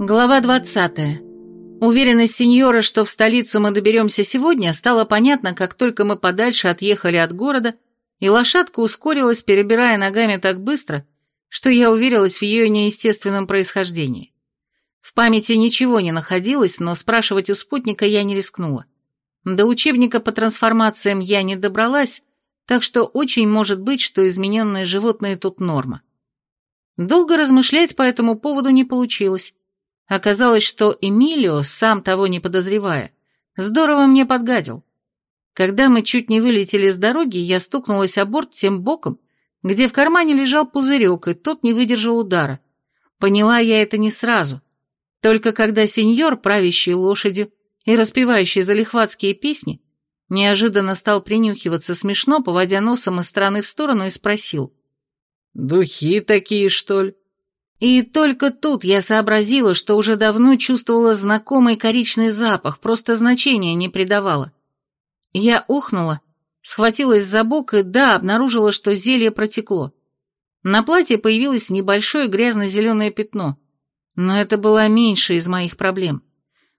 Глава 20. Уверенность сеньора, что в столицу мы доберемся сегодня, стала понятна, как только мы подальше отъехали от города, и лошадка ускорилась, перебирая ногами так быстро, что я уверилась в ее неестественном происхождении. В памяти ничего не находилось, но спрашивать у спутника я не рискнула. До учебника по трансформациям я не добралась, так что очень может быть, что измененные животные тут норма. Долго размышлять по этому поводу не получилось. Оказалось, что Эмилио, сам того не подозревая, здорово мне подгадил. Когда мы чуть не вылетели с дороги, я стукнулась о борт тем боком, где в кармане лежал пузырек, и тот не выдержал удара. Поняла я это не сразу. Только когда сеньор, правящий лошадью и распевающий залихватские песни, неожиданно стал принюхиваться смешно, поводя носом из стороны в сторону и спросил. «Духи такие, что ли?» И только тут я сообразила, что уже давно чувствовала знакомый коричный запах, просто значения не придавала. Я ухнула, схватилась за бок и, да, обнаружила, что зелье протекло. На платье появилось небольшое грязно-зеленое пятно, но это было меньше из моих проблем.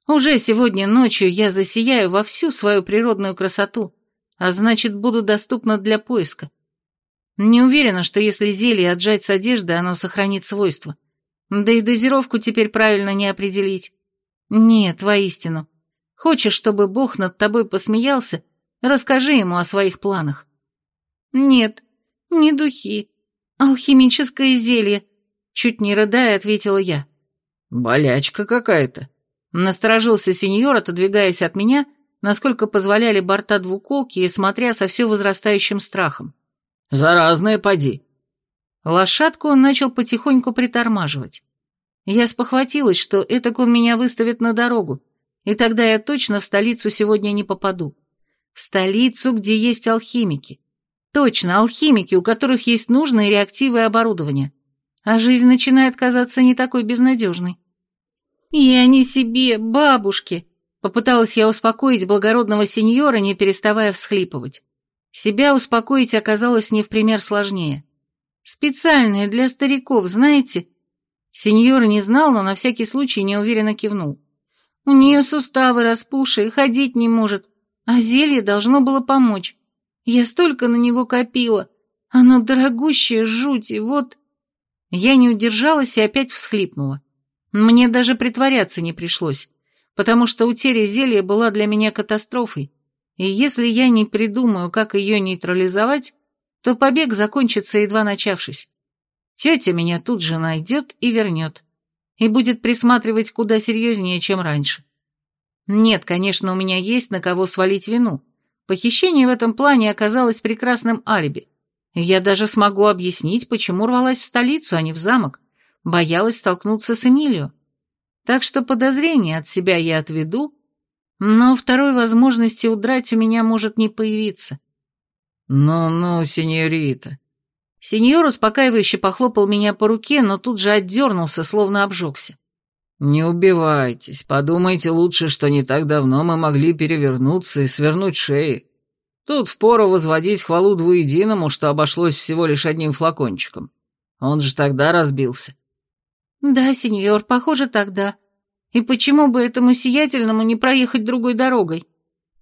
Уже сегодня ночью я засияю во всю свою природную красоту, а значит, буду доступна для поиска. Не уверена, что если зелье отжать с одежды, оно сохранит свойства. Да и дозировку теперь правильно не определить. Нет, воистину. Хочешь, чтобы Бог над тобой посмеялся, расскажи ему о своих планах. Нет, не духи. Алхимическое зелье. Чуть не рыдая, ответила я. Болячка какая-то. Насторожился сеньор, отодвигаясь от меня, насколько позволяли борта двуколки и смотря со все возрастающим страхом. Заразная поди. Лошадку он начал потихоньку притормаживать. Я спохватилась, что этак он меня выставит на дорогу, и тогда я точно в столицу сегодня не попаду. В столицу, где есть алхимики. Точно, алхимики, у которых есть нужные реактивы и оборудование. А жизнь начинает казаться не такой безнадежной. «Я не себе, бабушки!» Попыталась я успокоить благородного сеньора, не переставая всхлипывать. Себя успокоить оказалось не в пример сложнее. Специальное для стариков, знаете? Сеньор не знал, но на всякий случай неуверенно кивнул. У нее суставы распухшие, и ходить не может, а зелье должно было помочь. Я столько на него копила. Оно дорогущее, жуть, и вот... Я не удержалась и опять всхлипнула. Мне даже притворяться не пришлось, потому что утеря зелья была для меня катастрофой. И если я не придумаю, как ее нейтрализовать, то побег закончится, едва начавшись. Тетя меня тут же найдет и вернет. И будет присматривать куда серьезнее, чем раньше. Нет, конечно, у меня есть на кого свалить вину. Похищение в этом плане оказалось прекрасным алиби. Я даже смогу объяснить, почему рвалась в столицу, а не в замок. Боялась столкнуться с Эмилио. Так что подозрения от себя я отведу, но второй возможности удрать у меня может не появиться. «Ну-ну, сеньорита». Сеньор успокаивающе похлопал меня по руке, но тут же отдернулся, словно обжегся. «Не убивайтесь, подумайте лучше, что не так давно мы могли перевернуться и свернуть шеи. Тут впору возводить хвалу двуединому, что обошлось всего лишь одним флакончиком. Он же тогда разбился». «Да, сеньор, похоже, тогда», и почему бы этому сиятельному не проехать другой дорогой?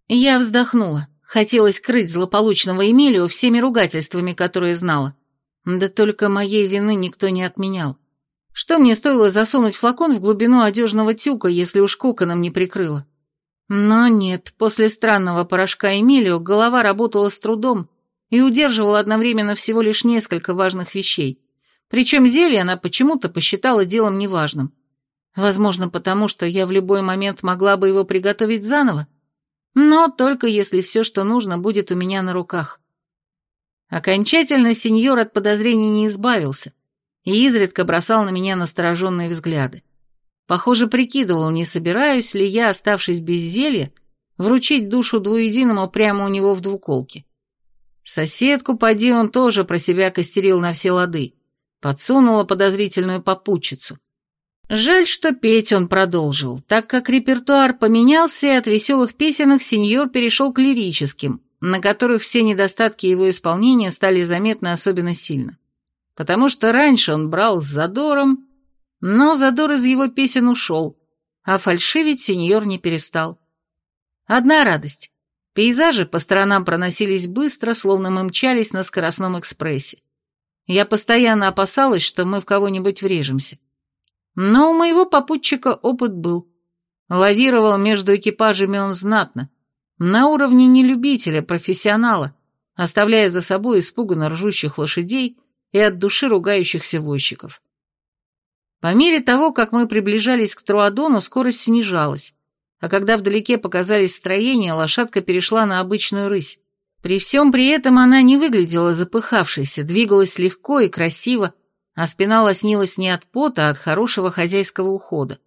Я вздохнула. Хотелось крыть злополучного Эмилио всеми ругательствами, которые знала. Да только моей вины никто не отменял. Что мне стоило засунуть флакон в глубину одежного тюка, если уж коконом не прикрыла? Но нет, после странного порошка Эмилио голова работала с трудом и удерживала одновременно всего лишь несколько важных вещей. Причем зелье она почему-то посчитала делом неважным. Возможно, потому что я в любой момент могла бы его приготовить заново, но только если все, что нужно, будет у меня на руках. Окончательно сеньор от подозрений не избавился и изредка бросал на меня настороженные взгляды. Похоже, прикидывал, не собираюсь ли я, оставшись без зелья, вручить душу двуединому прямо у него в двуколке. Соседку, поди, он тоже про себя костерил на все лады, подсунула подозрительную попутчицу. Жаль, что петь он продолжил, так как репертуар поменялся, и от веселых песенок сеньор перешел к лирическим, на которых все недостатки его исполнения стали заметны особенно сильно. Потому что раньше он брал с задором, Но задор из его песен ушел, а фальшивить сеньор не перестал. Одна радость. Пейзажи по сторонам проносились быстро, словно мы мчались на скоростном экспрессе. Я постоянно опасалась, что мы в кого-нибудь врежемся. Но у моего попутчика опыт был. Лавировал между экипажами он знатно, на уровне не любителя, профессионала, оставляя за собой испуганно ржущих лошадей и от души ругающихся возчиков. По мере того, как мы приближались к Труадону, скорость снижалась, а когда вдалеке показались строения, лошадка перешла на обычную рысь. При всем при этом она не выглядела запыхавшейся, двигалась легко и красиво, а спина лоснилась не от пота, а от хорошего хозяйского ухода.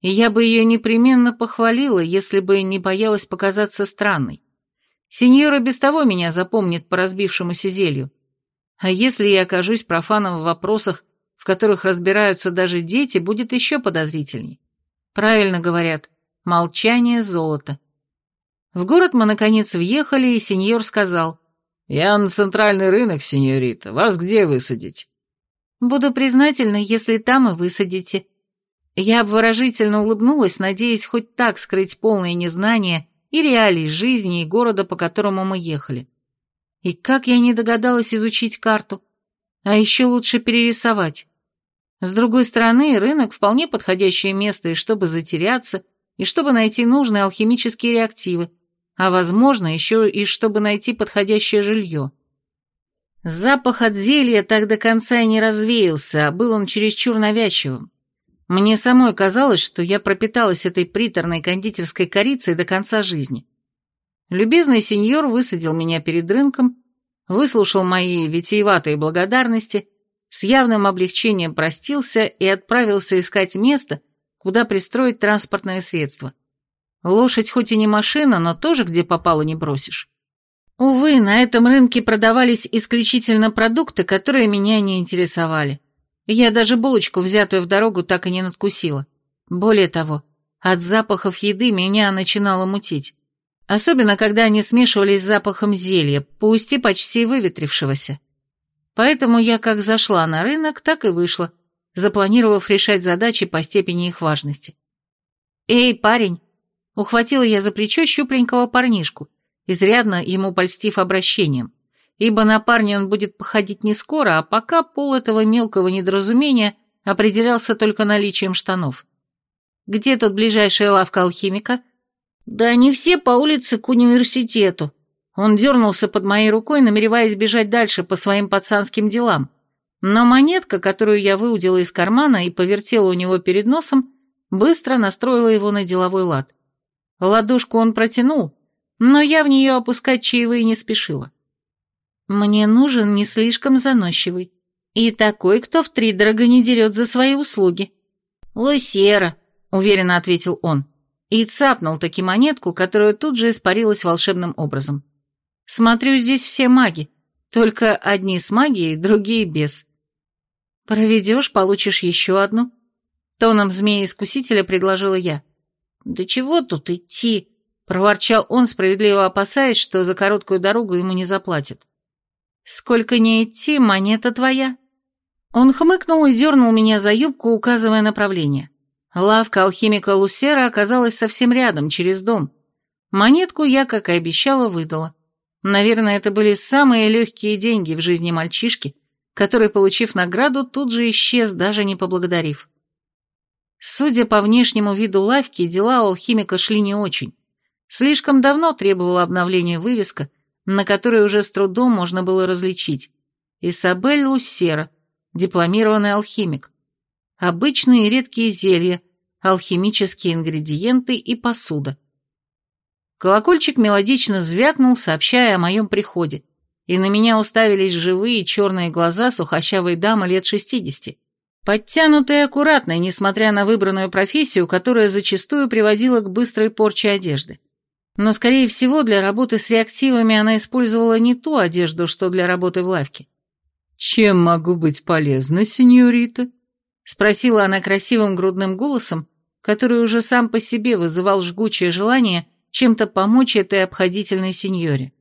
И я бы ее непременно похвалила, если бы не боялась показаться странной. Сеньора без того меня запомнит по разбившемуся зелью. А если я окажусь профаном в вопросах, в которых разбираются даже дети, будет еще подозрительней. Правильно говорят, молчание – золото. В город мы, наконец, въехали, и сеньор сказал. «Я на центральный рынок, сеньорита. Вас где высадить?» «Буду признательна, если там и высадите». Я обворожительно улыбнулась, надеясь хоть так скрыть полное незнание и реалий жизни, и города, по которому мы ехали. И как я не догадалась изучить карту. А еще лучше перерисовать. С другой стороны, рынок вполне подходящее место и чтобы затеряться, и чтобы найти нужные алхимические реактивы, а возможно еще и чтобы найти подходящее жилье. Запах от зелья так до конца и не развеялся, а был он чересчур навязчивым. Мне самой казалось, что я пропиталась этой приторной кондитерской корицей до конца жизни. Любезный сеньор высадил меня перед рынком, выслушал мои витиеватые благодарности, с явным облегчением простился и отправился искать место, куда пристроить транспортное средство. Лошадь хоть и не машина, но тоже где попало не бросишь. Увы, на этом рынке продавались исключительно продукты, которые меня не интересовали. Я даже булочку, взятую в дорогу, так и не надкусила. Более того, от запахов еды меня начинало мутить. Особенно, когда они смешивались с запахом зелья, пусть и почти выветрившегося. Поэтому я как зашла на рынок, так и вышла, запланировав решать задачи по степени их важности. «Эй, парень!» Ухватила я за плечо щупленького парнишку, изрядно ему польстив обращением, ибо на парня он будет походить не скоро, а пока пол этого мелкого недоразумения определялся только наличием штанов. «Где тут ближайшая лавка алхимика?» «Да они все по улице к университету». Он дернулся под моей рукой, намереваясь бежать дальше по своим пацанским делам. Но монетка, которую я выудила из кармана и повертела у него перед носом, быстро настроила его на деловой лад. Ладошку он протянул, но я в нее опускать чаевые не спешила. Мне нужен не слишком заносчивый. И такой, кто втридорого не дерет за свои услуги. «Лусера», — уверенно ответил он и цапнул таки монетку, которая тут же испарилась волшебным образом. «Смотрю, здесь все маги, только одни с магией, другие без». «Проведешь, получишь еще одну», — тоном змея-искусителя предложила я. «Да чего тут идти?» — проворчал он, справедливо опасаясь, что за короткую дорогу ему не заплатят. «Сколько не идти, монета твоя». Он хмыкнул и дернул меня за юбку, указывая направление. Лавка алхимика Лусера оказалась совсем рядом, через дом. Монетку я, как и обещала, выдала. Наверное, это были самые легкие деньги в жизни мальчишки, который, получив награду, тут же исчез, даже не поблагодарив. Судя по внешнему виду лавки, дела у алхимика шли не очень. Слишком давно требовала обновления вывеска, на которой уже с трудом можно было различить. Исабель Лусера, дипломированный алхимик. Обычные редкие зелья, алхимические ингредиенты и посуда. Колокольчик мелодично звякнул, сообщая о моем приходе, и на меня уставились живые черные глаза сухощавой дамы лет шестидесяти, подтянутые и аккуратной, несмотря на выбранную профессию, которая зачастую приводила к быстрой порче одежды. Но, скорее всего, для работы с реактивами она использовала не ту одежду, что для работы в лавке. «Чем могу быть полезна, сеньорита?» — спросила она красивым грудным голосом, который уже сам по себе вызывал жгучее желание чем-то помочь этой обходительной сеньоре.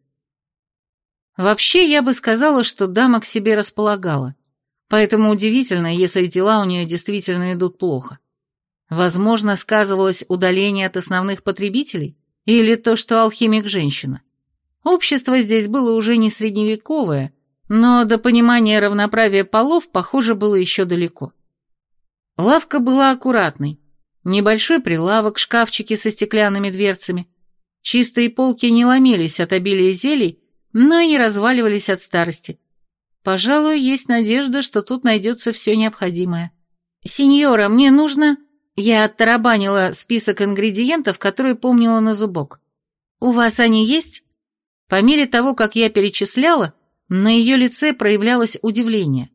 Вообще, я бы сказала, что дама к себе располагала. Поэтому удивительно, если дела у нее действительно идут плохо. Возможно, сказывалось удаление от основных потребителей? Или то, что алхимик – женщина? Общество здесь было уже не средневековое, но до понимания равноправия полов, похоже, было еще далеко. Лавка была аккуратной. Небольшой прилавок, шкафчики со стеклянными дверцами. Чистые полки не ломились от обилия зелий, но и разваливались от старости. Пожалуй, есть надежда, что тут найдется все необходимое. «Сеньора, мне нужно...» Я оттарабанила список ингредиентов, которые помнила на зубок. «У вас они есть?» По мере того, как я перечисляла, на ее лице проявлялось удивление.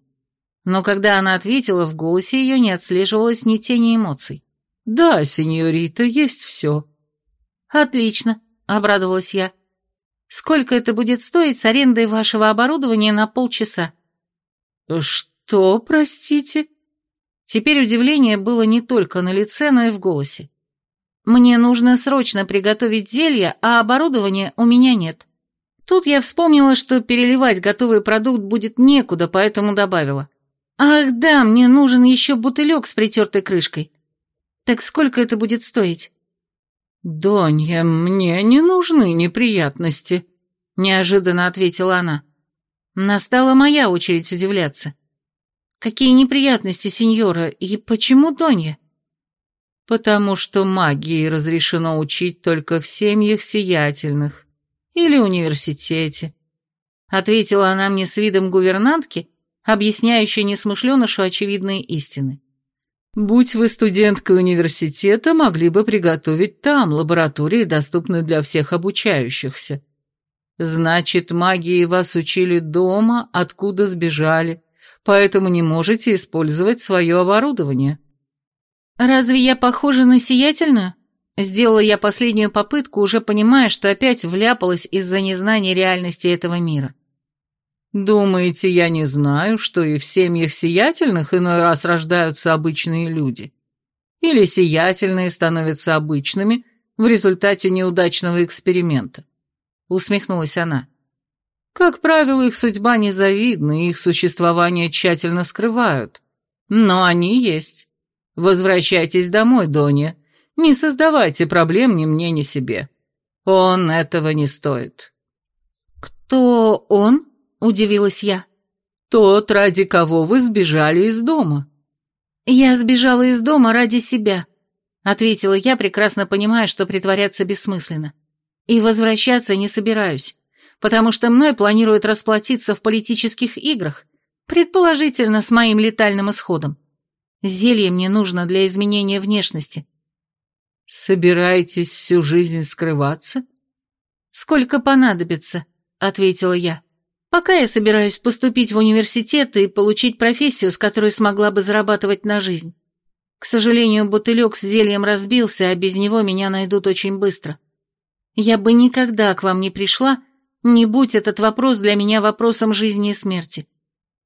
Но когда она ответила, в голосе ее не отслеживалось ни тени эмоций. «Да, сеньорита, есть все». «Отлично», — обрадовалась я. «Сколько это будет стоить с арендой вашего оборудования на полчаса?» «Что, простите?» Теперь удивление было не только на лице, но и в голосе. «Мне нужно срочно приготовить зелье, а оборудования у меня нет». Тут я вспомнила, что переливать готовый продукт будет некуда, поэтому добавила. «Ах да, мне нужен еще бутылек с притертой крышкой. Так сколько это будет стоить?» «Донья, мне не нужны неприятности», — неожиданно ответила она. Настала моя очередь удивляться. «Какие неприятности, сеньора, и почему Донья?» «Потому что магии разрешено учить только в семьях сиятельных или университете», — ответила она мне с видом гувернантки, объясняющей несмышленышу очевидные истины. «Будь вы студенткой университета, могли бы приготовить там лаборатории, доступные для всех обучающихся. Значит, магии вас учили дома, откуда сбежали, поэтому не можете использовать свое оборудование». «Разве я похожа на сиятельную?» Сделала я последнюю попытку, уже понимая, что опять вляпалась из-за незнания реальности этого мира. «Думаете, я не знаю, что и в семьях сиятельных иной раз рождаются обычные люди? Или сиятельные становятся обычными в результате неудачного эксперимента?» Усмехнулась она. Как правило, их судьба незавидна, и их существование тщательно скрывают. Но они есть. Возвращайтесь домой, Донья. Не создавайте проблем ни мне, ни себе. Он этого не стоит». «Кто он?» — удивилась я. «Тот, ради кого вы сбежали из дома». «Я сбежала из дома ради себя», — ответила я, прекрасно понимая, что притворяться бессмысленно. «И возвращаться не собираюсь потому что мной планируют расплатиться в политических играх, предположительно с моим летальным исходом. Зелье мне нужно для изменения внешности. Собираетесь всю жизнь скрываться? Сколько понадобится, ответила я. Пока я собираюсь поступить в университет и получить профессию, с которой смогла бы зарабатывать на жизнь. К сожалению, бутылек с зельем разбился, а без него меня найдут очень быстро. Я бы никогда к вам не пришла, не будь этот вопрос для меня вопросом жизни и смерти.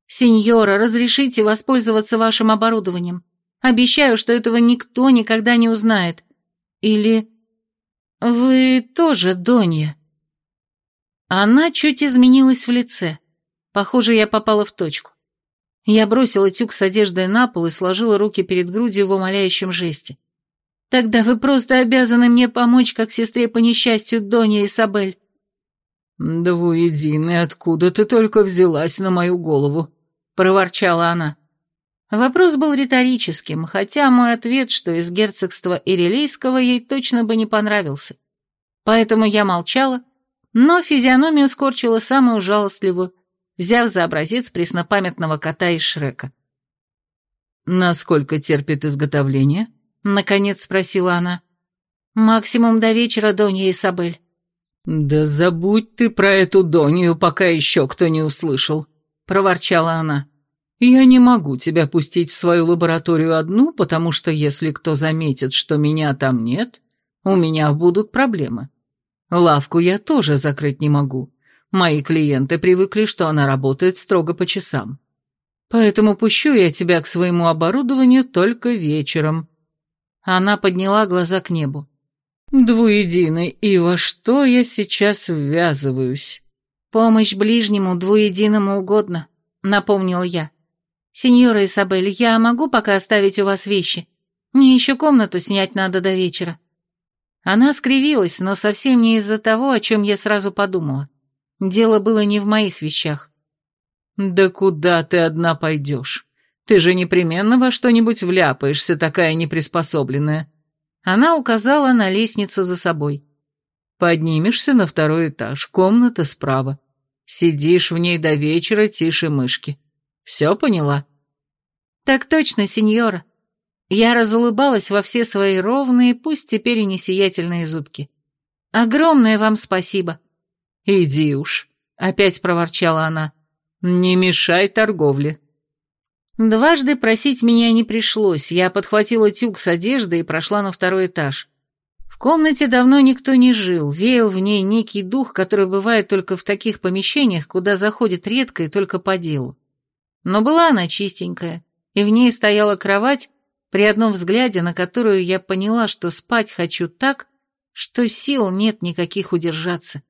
Сеньора, разрешите воспользоваться вашим оборудованием. Обещаю, что этого никто никогда не узнает. Или... Вы тоже Донья?» Она чуть изменилась в лице. Похоже, я попала в точку. Я бросила тюк с одеждой на пол и сложила руки перед грудью в умоляющем жесте. «Тогда вы просто обязаны мне помочь, как сестре по несчастью Донья Исабель. «Двуединый, откуда ты только взялась на мою голову?» — проворчала она. Вопрос был риторическим, хотя мой ответ, что из герцогства Ирилейского ей точно бы не понравился. Поэтому я молчала, но физиономию скорчила самую жалостливую, взяв за образец преснопамятного кота из Шрека. «Насколько терпит изготовление?» — наконец спросила она. «Максимум до вечера, Донья Исабель». «Да забудь ты про эту Донью, пока еще кто не услышал», — проворчала она. «Я не могу тебя пустить в свою лабораторию одну, потому что если кто заметит, что меня там нет, у меня будут проблемы. Лавку я тоже закрыть не могу. Мои клиенты привыкли, что она работает строго по часам. Поэтому пущу я тебя к своему оборудованию только вечером». Она подняла глаза к небу. «Двуединый, и во что я сейчас ввязываюсь?» «Помощь ближнему двуединому угодно», — напомнил я. «Сеньора Изабель, я могу пока оставить у вас вещи? Мне еще комнату снять надо до вечера». Она скривилась, но совсем не из-за того, о чем я сразу подумала. Дело было не в моих вещах. «Да куда ты одна пойдешь? Ты же непременно во что-нибудь вляпаешься, такая неприспособленная». Она указала на лестницу за собой. «Поднимешься на второй этаж, комната справа. Сидишь в ней до вечера тише мышки. Все поняла?» «Так точно, сеньора». Я разулыбалась во все свои ровные, пусть теперь и не сиятельные зубки. «Огромное вам спасибо». «Иди уж», — опять проворчала она. «Не мешай торговле». Дважды просить меня не пришлось, я подхватила тюк с одеждой и прошла на второй этаж. В комнате давно никто не жил, веял в ней некий дух, который бывает только в таких помещениях, куда заходит редко и только по делу. Но была она чистенькая, и в ней стояла кровать, при одном взгляде на которую я поняла, что спать хочу так, что сил нет никаких удержаться.